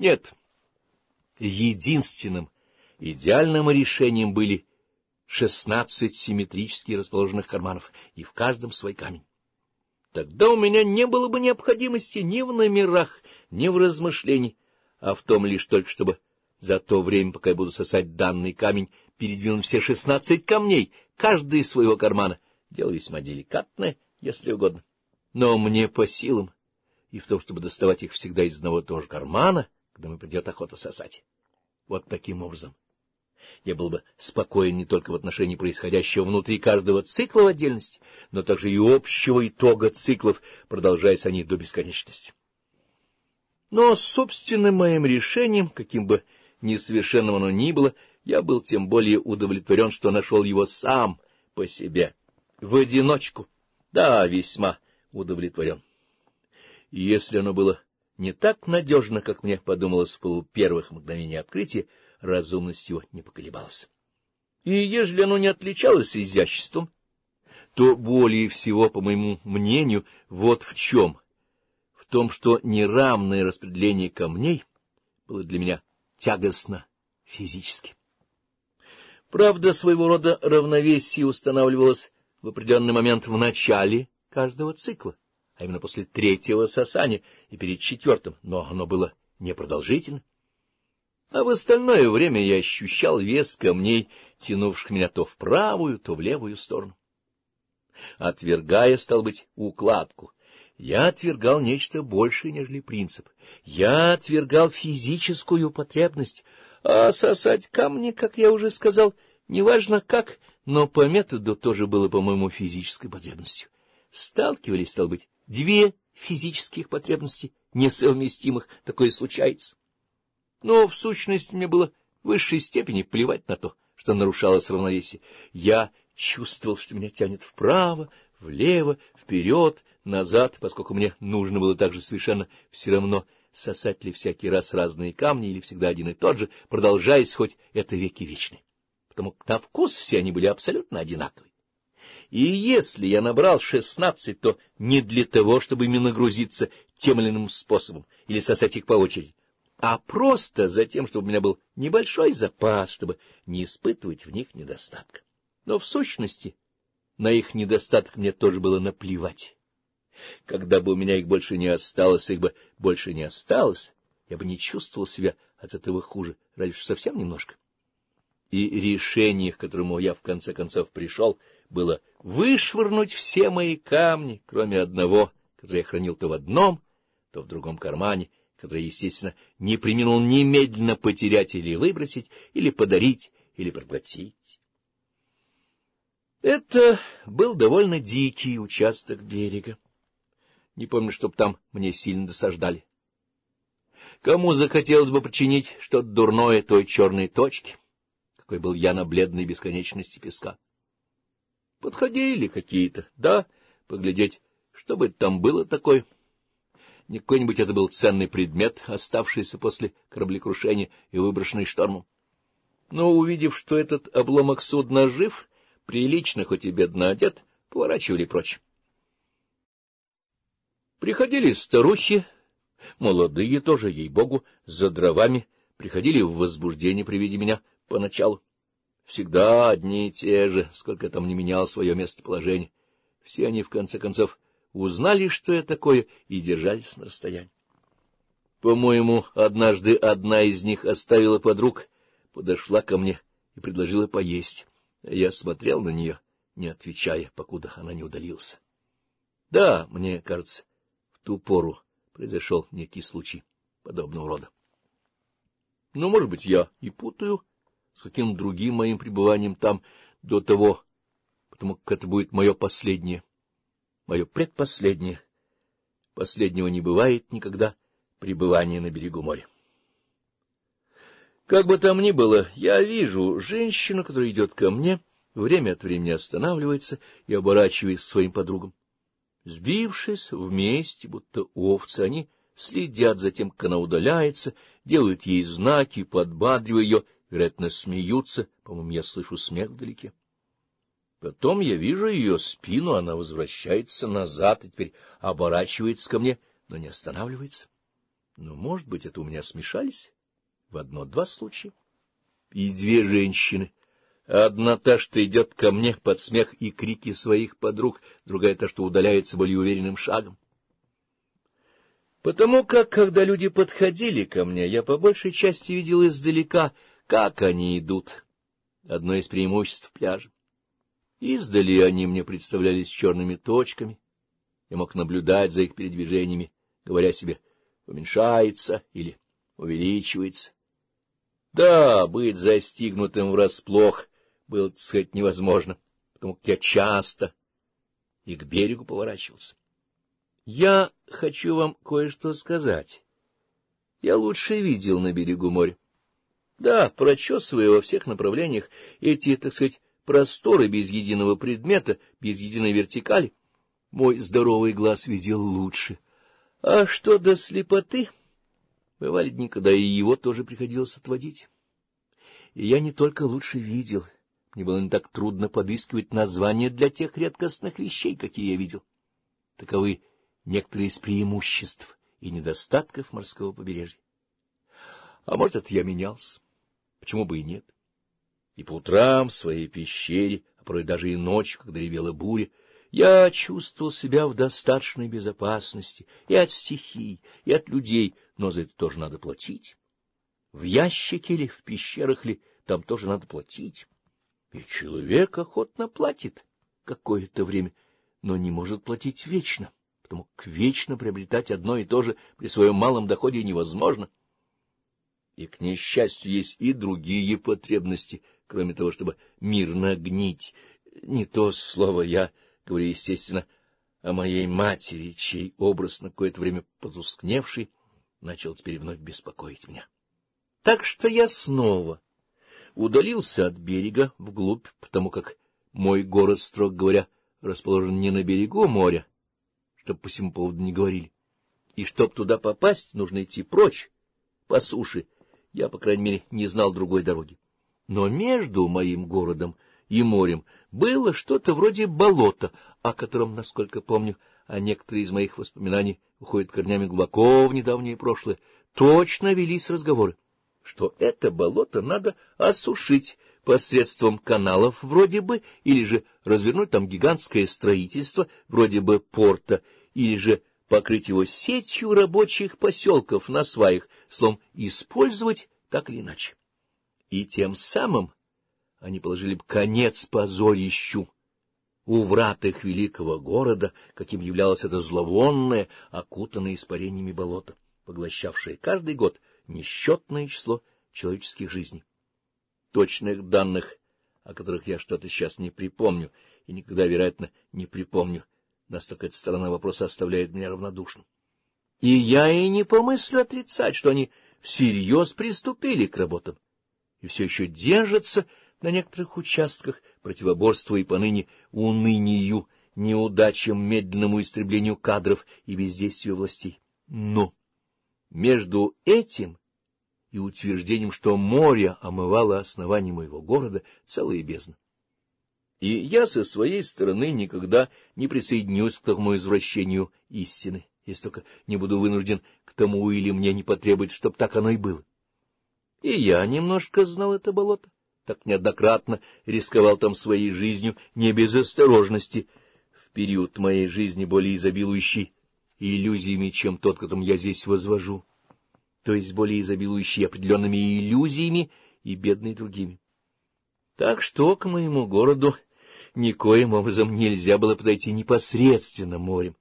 Нет. Единственным идеальным решением были шестнадцать симметрически расположенных карманов, и в каждом свой камень. Тогда у меня не было бы необходимости ни в номерах, ни в размышлении, а в том лишь только, чтобы за то время, пока я буду сосать данный камень, передвинуть все шестнадцать камней, каждый из своего кармана. Дело весьма деликатное, если угодно. Но мне по силам, и в том, чтобы доставать их всегда из одного и того же кармана — когда мне придет охота сосать. Вот таким образом. Я был бы спокоен не только в отношении происходящего внутри каждого цикла в отдельности, но также и общего итога циклов, продолжаясь они до бесконечности. Но собственным моим решением, каким бы несовершенным оно ни было, я был тем более удовлетворен, что нашел его сам по себе, в одиночку. Да, весьма удовлетворен. И если оно было не так надежно, как мне подумалось в полу первых мгновений открытия, разумность его не поколебалась. И ежели оно не отличалось изяществом, то более всего, по моему мнению, вот в чем. В том, что неравное распределение камней было для меня тягостно физически. Правда, своего рода равновесие устанавливалось в определенный момент в начале каждого цикла, а именно после третьего сосания и перед четвертым, но оно было непродолжительно. А в остальное время я ощущал вес камней, тянувших меня то в правую, то в левую сторону. Отвергая, стал быть, укладку, я отвергал нечто большее, нежели принцип. Я отвергал физическую потребность, а сосать камни, как я уже сказал, неважно как, но по методу тоже было, по-моему, физической потребностью. Сталкивались, стал быть, две физических потребности, несовместимых, такое случается. Но в сущности мне было в высшей степени плевать на то, что нарушалось равновесие. Я чувствовал, что меня тянет вправо, влево, вперед, назад, поскольку мне нужно было также совершенно все равно сосать ли всякий раз разные камни или всегда один и тот же, продолжаясь хоть это веки вечны, потому как на вкус все они были абсолютно одинаковы и если я набрал шестнадцать, то не для того, чтобы ими нагрузиться тем или иным способом или сосать их по очереди, а просто за тем, чтобы у меня был небольшой запас, чтобы не испытывать в них недостатка. Но в сущности на их недостаток мне тоже было наплевать. Когда бы у меня их больше не осталось, их бы больше не осталось, я бы не чувствовал себя от этого хуже, разве что совсем немножко. И решение, к которому я в конце концов пришел, было вышвырнуть все мои камни, кроме одного, который я хранил то в одном, то в другом кармане, который, естественно, не применил немедленно потерять или выбросить, или подарить, или проглотить. Это был довольно дикий участок берега. Не помню, чтоб там мне сильно досаждали. Кому захотелось бы причинить что-то дурное той черной точке, какой был я на бледной бесконечности песка? Подходили какие-то, да, поглядеть, что бы там было такое. Не какой-нибудь это был ценный предмет, оставшийся после кораблекрушения и выброшенный штормом. Но, увидев, что этот обломок судна жив, прилично, хоть и бедно одет, поворачивали прочь. Приходили старухи, молодые тоже, ей-богу, за дровами, приходили в возбуждение при виде меня поначалу всегда одни и те же, сколько там не менял свое местоположение. Все они, в конце концов, узнали, что я такое, и держались на расстоянии. По-моему, однажды одна из них оставила подруг, подошла ко мне и предложила поесть. Я смотрел на нее, не отвечая, покуда она не удалился. Да, мне кажется, в ту пору произошел некий случай подобного рода. Но, может быть, я и путаю, с каким другим моим пребыванием там до того, потому как это будет мое последнее, мое предпоследнее. Последнего не бывает никогда пребывания на берегу моря. Как бы там ни было, я вижу женщину, которая идет ко мне, время от времени останавливается и оборачивается своим подругам. Сбившись вместе, будто овцы, они следят за тем, как она удаляется, делают ей знаки, подбадривая ее Вероятно, смеются. По-моему, я слышу смех вдалеке. Потом я вижу ее спину, она возвращается назад и теперь оборачивается ко мне, но не останавливается. Ну, может быть, это у меня смешались в одно-два случая. И две женщины. Одна та, что идет ко мне под смех и крики своих подруг, другая та, что удаляется более уверенным шагом. Потому как, когда люди подходили ко мне, я по большей части видел издалека — как они идут. Одно из преимуществ пляжа. Издали они мне представлялись черными точками. Я мог наблюдать за их передвижениями, говоря себе «уменьшается» или «увеличивается». Да, быть застигнутым врасплох было, так сказать, невозможно, потому как я часто и к берегу поворачивался. Я хочу вам кое-что сказать. Я лучше видел на берегу моря. Да, прочесывая во всех направлениях эти, так сказать, просторы без единого предмета, без единой вертикали, мой здоровый глаз видел лучше. А что до слепоты? Бывали дни, когда и его тоже приходилось отводить. И я не только лучше видел, мне было не так трудно подыскивать названия для тех редкостных вещей, какие я видел. Таковы некоторые из преимуществ и недостатков морского побережья. А может, это я менялся. Почему бы и нет? И по утрам в своей пещере, а порой даже и ночью, когда ревела буря, я чувствовал себя в достаточной безопасности и от стихий, и от людей, но за это тоже надо платить. В ящике ли, в пещерах ли, там тоже надо платить. И человек охотно платит какое-то время, но не может платить вечно, потому к вечно приобретать одно и то же при своем малом доходе невозможно — и, к несчастью, есть и другие потребности, кроме того, чтобы мирно гнить. Не то слово я говорю, естественно, о моей матери, чей образ на какое-то время потускневший начал теперь вновь беспокоить меня. Так что я снова удалился от берега вглубь, потому как мой город, строго говоря, расположен не на берегу моря, чтоб по всему поводу не говорили. И чтоб туда попасть, нужно идти прочь, по суше, я, по крайней мере, не знал другой дороги. Но между моим городом и морем было что-то вроде болота, о котором, насколько помню, а некоторые из моих воспоминаний уходят корнями глубоко в недавнее прошлое, точно велись разговоры, что это болото надо осушить посредством каналов вроде бы, или же развернуть там гигантское строительство вроде бы порта, или же покрыть его сетью рабочих поселков на сваях, слом использовать так или иначе. И тем самым они положили бы конец позорищу у врат их великого города, каким являлось это зловонное, окутанное испарениями болото, поглощавшее каждый год несчетное число человеческих жизней. Точных данных, о которых я что-то сейчас не припомню и никогда, вероятно, не припомню, настолько эта сторона вопроса оставляет меня равнодушным. И я и не помыслю отрицать, что они всерьез приступили к работам и все еще держатся на некоторых участках противоборства и поныне унынию, неудачам, медленному истреблению кадров и бездействию властей. Но между этим и утверждением, что море омывало основание моего города, целые бездны и я со своей стороны никогда не присоединюсь к такому извращению истины, если только не буду вынужден к тому или мне не потребует, чтобы так оно и было. И я немножко знал это болото, так неоднократно рисковал там своей жизнью не без осторожности, в период моей жизни более изобилующий иллюзиями, чем тот, которым я здесь возвожу, то есть более изобилующий определенными иллюзиями и бедной другими. Так что к моему городу никоим образом нельзя было подойти непосредственно морем,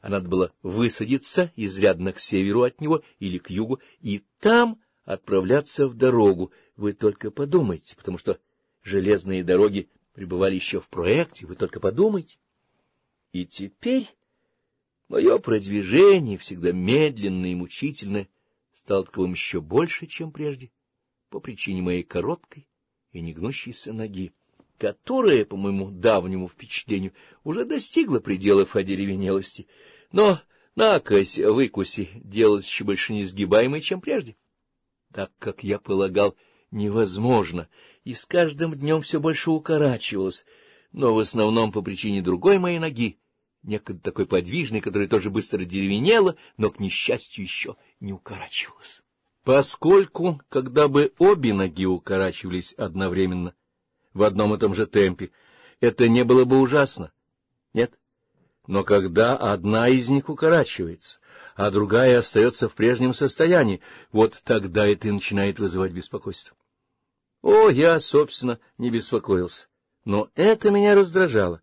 а надо было высадиться изрядно к северу от него или к югу, и там отправляться в дорогу. Вы только подумайте, потому что железные дороги пребывали еще в проекте, вы только подумайте. И теперь мое продвижение, всегда медленное и мучительное, стало таковым еще больше, чем прежде, по причине моей короткой и негнущейся ноги которая, по моему давнему впечатлению, уже достигла пределов одеревенелости, но накось выкуси делалась еще больше несгибаемой, чем прежде, так как я полагал невозможно, и с каждым днем все больше укорачивалось, но в основном по причине другой моей ноги, некогда такой подвижной, которая тоже быстро деревенела, но, к несчастью, еще не укорачивалась. Поскольку, когда бы обе ноги укорачивались одновременно, в одном и том же темпе. Это не было бы ужасно. Нет. Но когда одна из них укорачивается, а другая остается в прежнем состоянии, вот тогда это и начинает вызывать беспокойство. О, я, собственно, не беспокоился. Но это меня раздражало,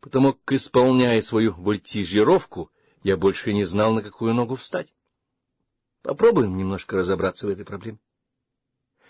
потому как, исполняя свою вольтижировку, я больше не знал, на какую ногу встать. Попробуем немножко разобраться в этой проблеме.